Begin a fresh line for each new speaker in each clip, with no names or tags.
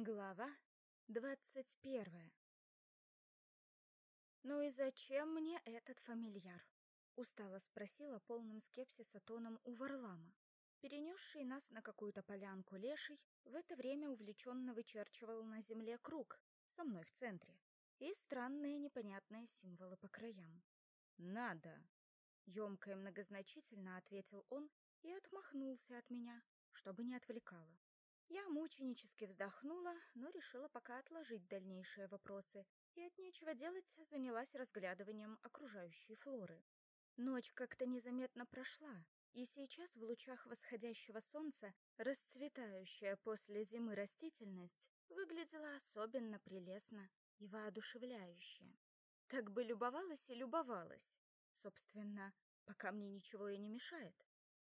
Глава двадцать первая «Ну и зачем мне этот фамильяр?» — устало спросила полным скепсиса тоном у Варлама. Перенесший нас на какую-то полянку леший в это время увлеченно вычерчивал на земле круг, со мной в центре, и странные непонятные символы по краям.
«Надо!»
— емко и многозначительно ответил он и отмахнулся от меня, чтобы не отвлекало. Я мученически вздохнула, но решила пока отложить дальнейшие вопросы и от нечего делать занялась разглядыванием окружающей флоры. Ночь как-то незаметно прошла, и сейчас в лучах восходящего солнца расцветающая после зимы растительность выглядела особенно прелестно и воодушевляюще. Так бы любовалась и любовалась. Собственно, пока мне ничего и не мешает.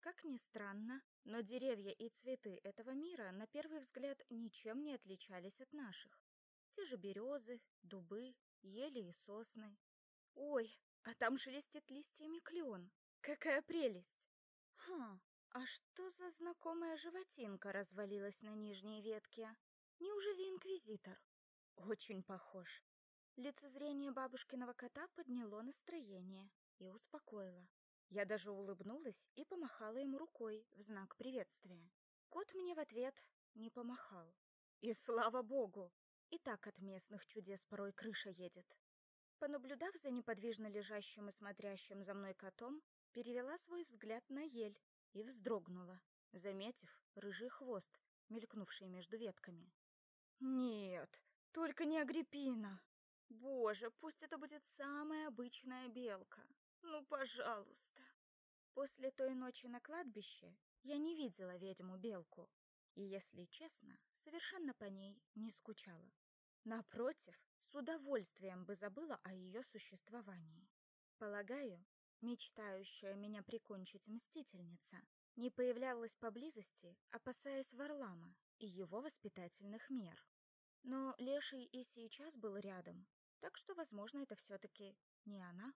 Как ни странно, но деревья и цветы этого мира на первый взгляд ничем не отличались от наших. Те же березы, дубы, ели и сосны. Ой, а там шелестит листьями клен. Какая прелесть! Ха, а что за знакомая животинка развалилась на нижней ветке? Неужели инквизитор? Очень похож. Лицезрение бабушкиного кота подняло настроение и успокоило. Я даже улыбнулась и помахала ему рукой в знак приветствия. Кот мне в ответ не помахал. И слава богу! И так от местных чудес порой крыша едет. Понаблюдав за неподвижно лежащим и смотрящим за мной котом, перевела свой взгляд на ель и вздрогнула, заметив рыжий хвост, мелькнувший между ветками. Нет, только не Агриппина. Боже, пусть это будет самая обычная белка. Ну, пожалуйста. После той ночи на кладбище я не видела ведьму-белку, и, если честно, совершенно по ней не скучала. Напротив, с удовольствием бы забыла о ее существовании. Полагаю, мечтающая меня прикончить мстительница не появлялась поблизости, опасаясь Варлама и его воспитательных мер. Но Леший и сейчас был рядом, так что, возможно, это все-таки не она.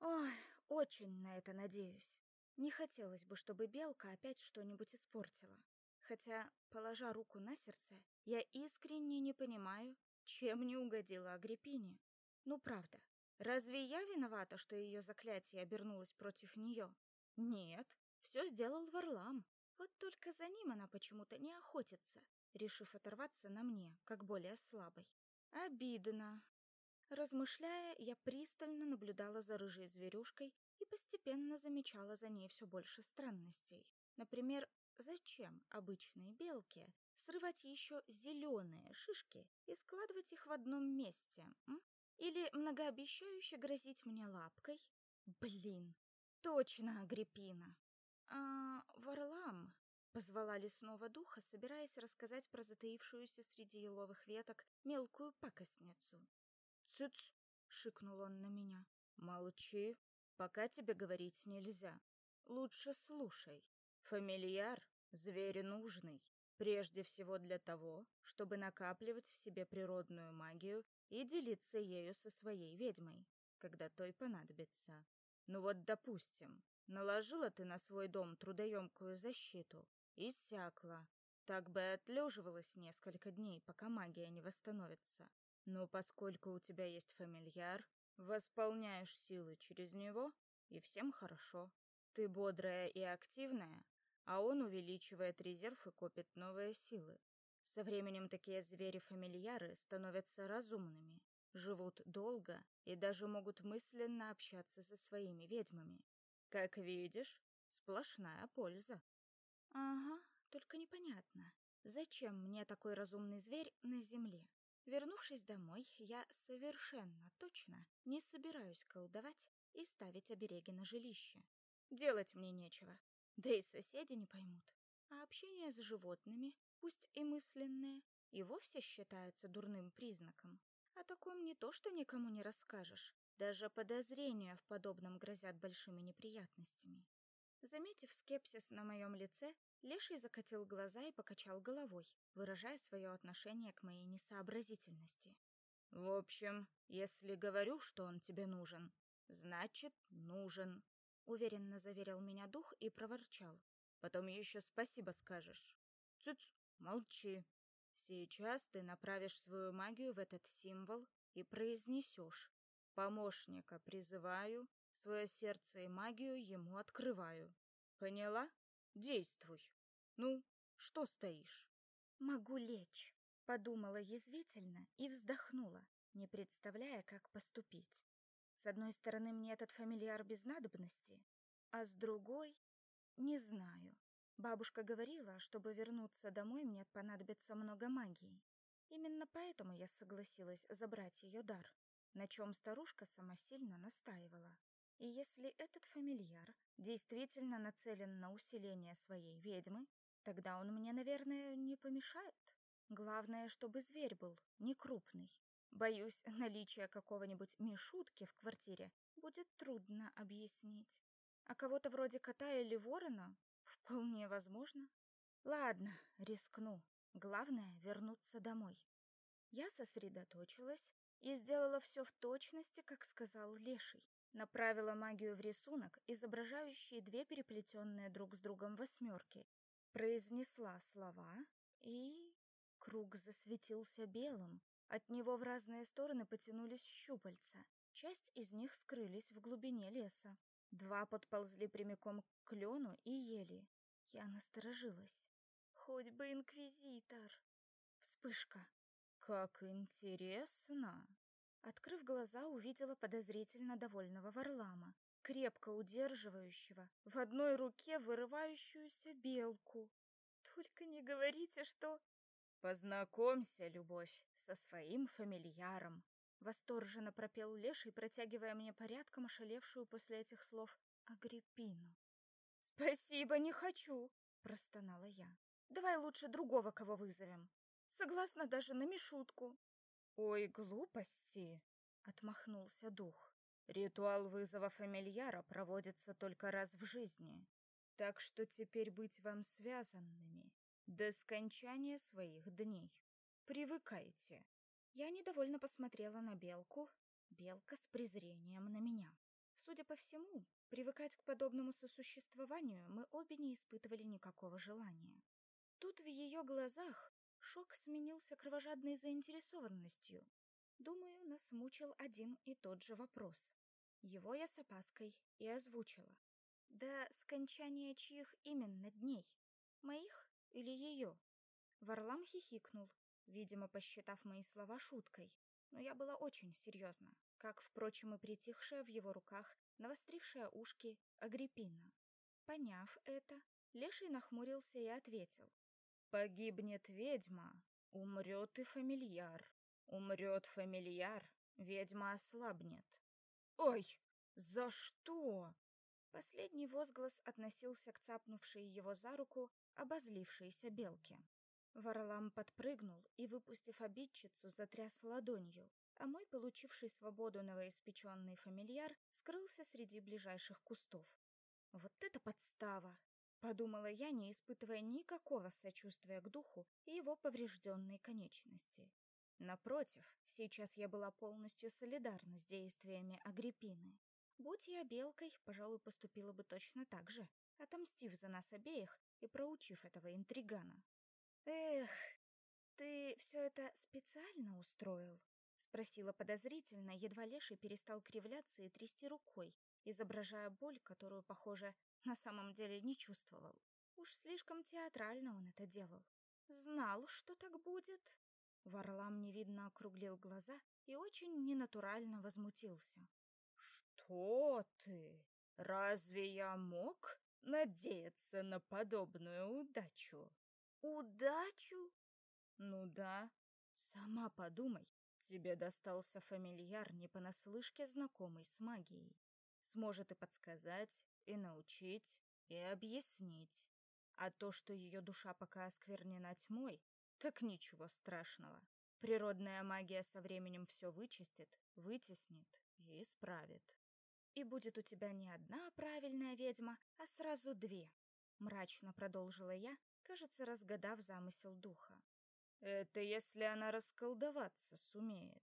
Ой, очень на это надеюсь. Не хотелось бы, чтобы Белка опять что-нибудь испортила. Хотя, положа руку на сердце, я искренне не понимаю, чем не угодила Агриппине. Ну, правда, разве я виновата, что ее заклятие обернулось против нее? Нет, все сделал Варлам. Вот только за ним она почему-то не охотится, решив оторваться на мне, как более слабой. Обидно. Размышляя, я пристально наблюдала за рыжей зверюшкой и постепенно замечала за ней все больше странностей. Например, зачем обычной белке срывать еще зеленые шишки и складывать их в одном месте? М? Или многообещающе грозить мне лапкой? Блин, точно Агриппина. А Варлам позвала лесного духа, собираясь рассказать про затаившуюся среди еловых веток мелкую пакостницу. «Цыц!» — шикнул он на меня. «Молчи, пока тебе говорить нельзя. Лучше слушай. Фамильяр — зверь нужный, прежде всего для того, чтобы накапливать в себе природную магию и делиться ею со своей ведьмой, когда той понадобится. Ну вот, допустим, наложила ты на свой дом трудоемкую защиту, иссякла. Так бы отлеживалась несколько дней, пока магия не восстановится. Но поскольку у тебя есть фамильяр, восполняешь силы через него, и всем хорошо. Ты бодрая и активная, а он увеличивает резерв и копит новые силы. Со временем такие звери-фамильяры становятся разумными, живут долго и даже могут мысленно общаться со своими ведьмами. Как видишь, сплошная польза. Ага, только непонятно, зачем мне такой разумный зверь на земле? Вернувшись домой, я совершенно точно не собираюсь колдовать и ставить обереги на жилище. Делать мне нечего, да и соседи не поймут. А общение с животными, пусть и мысленное, и вовсе считается дурным признаком. О таком не то, что никому не расскажешь. Даже подозрения в подобном грозят большими неприятностями. Заметив скепсис на моем лице, Леший закатил глаза и покачал головой, выражая свое отношение к моей несообразительности. «В общем, если говорю, что он тебе нужен, значит, нужен», — уверенно заверил меня дух и проворчал. «Потом еще спасибо скажешь». «Цыц, молчи». Сейчас ты направишь свою магию в этот символ и произнесешь «Помощника призываю, свое сердце и магию ему открываю». Поняла? Действуй. Ну, что стоишь? Могу лечь, подумала язвительно и вздохнула, не представляя, как поступить. С одной стороны, мне этот фамильяр без надобности, а с другой — не знаю. Бабушка говорила, чтобы вернуться домой, мне понадобится много магии. Именно поэтому я согласилась забрать ее дар, на чем старушка сама сильно настаивала. И если этот фамильяр действительно нацелен на усиление своей ведьмы, тогда он мне, наверное, не помешает. Главное, чтобы зверь был не крупный. Боюсь, наличие какого-нибудь мишутки в квартире будет трудно объяснить. А кого-то вроде кота или ворона вполне возможно. Ладно, рискну. Главное — вернуться домой. Я сосредоточилась и сделала все в точности, как сказал Леший. Направила магию в рисунок, изображающий две переплетенные друг с другом восьмерки. Произнесла слова, и... Круг засветился белым. От него в разные стороны потянулись щупальца. Часть из них скрылись в глубине леса. Два подползли прямиком к клену и ели. Я насторожилась. Хоть бы инквизитор. Вспышка. Как интересно. Открыв глаза, увидела подозрительно довольного Варлама, крепко удерживающего в одной руке вырывающуюся белку. Только не говорите, что... Познакомься, любовь, со своим фамильяром. Восторженно пропел Леший, протягивая мне порядком ошалевшую после этих слов Агриппину. «Спасибо, не хочу!» — простонала я. «Давай лучше другого кого вызовем. Согласна даже на Мишутку». «Ой, глупости!» — отмахнулся дух. «Ритуал вызова фамильяра проводится только раз в жизни, так что теперь быть вам связанными до скончания своих дней. Привыкайте». Я недовольно посмотрела на белку, белка с презрением на меня. Судя по всему, привыкать к подобному сосуществованию мы обе не испытывали никакого желания. Тут в ее глазах Шок сменился кровожадной заинтересованностью. Думаю, нас мучил один и тот же вопрос. Его я с опаской и озвучила. Да скончания чьих именно дней? Моих или ее? Варлам хихикнул, видимо, посчитав мои слова шуткой. Но я была очень серьезна, как, впрочем, и притихшая в его руках, навострившая ушки Агриппина. Поняв это, Леший нахмурился и ответил. Погибнет ведьма, умрет и фамильяр. Умрет фамильяр, ведьма ослабнет. Ой, за что? Последний возглас относился к цапнувшей его за руку обозлившейся белке. Варлам подпрыгнул и, выпустив обидчицу, затряс ладонью, а мой, получивший свободу новоиспеченный фамильяр, скрылся среди ближайших кустов. Вот это подстава! Подумала я, не испытывая никакого сочувствия к духу и его поврежденной конечности. Напротив, сейчас я была полностью солидарна с действиями Агриппины. Будь я белкой, пожалуй, поступила бы точно так же, отомстив за нас обеих и проучив этого интригана. «Эх, ты все это специально устроил?» — спросила подозрительно, едва Леший перестал кривляться и трясти рукой, изображая боль, которую, похоже, на самом деле не чувствовал. Уж слишком театрально он это делал. Знал, что так будет. Варлам невидно округлил глаза и очень ненатурально возмутился. «Что ты? Разве я мог надеяться на подобную удачу?» «Удачу?» «Ну да. Сама подумай. Тебе достался фамильяр, не понаслышке знакомый с магией. Сможет и подсказать, и научить, и объяснить. А то, что ее душа пока осквернена тьмой, так ничего страшного. Природная магия со временем все вычистит, вытеснит и исправит. И будет у тебя не одна правильная ведьма, а сразу две. Мрачно продолжила я, кажется, разгадав замысел духа. Это если она расколдоваться сумеет.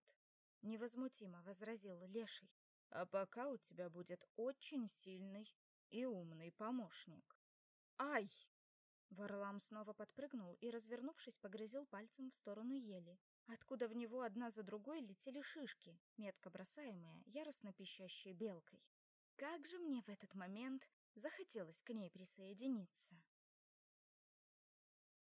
Невозмутимо возразил Леший. А пока у тебя будет очень сильный и умный помощник. Ай! Варлам снова подпрыгнул и, развернувшись, погрозил пальцем в сторону ели, откуда в него одна за другой летели шишки, метко бросаемые, яростно пищащей белкой. Как же мне в этот момент захотелось к ней присоединиться.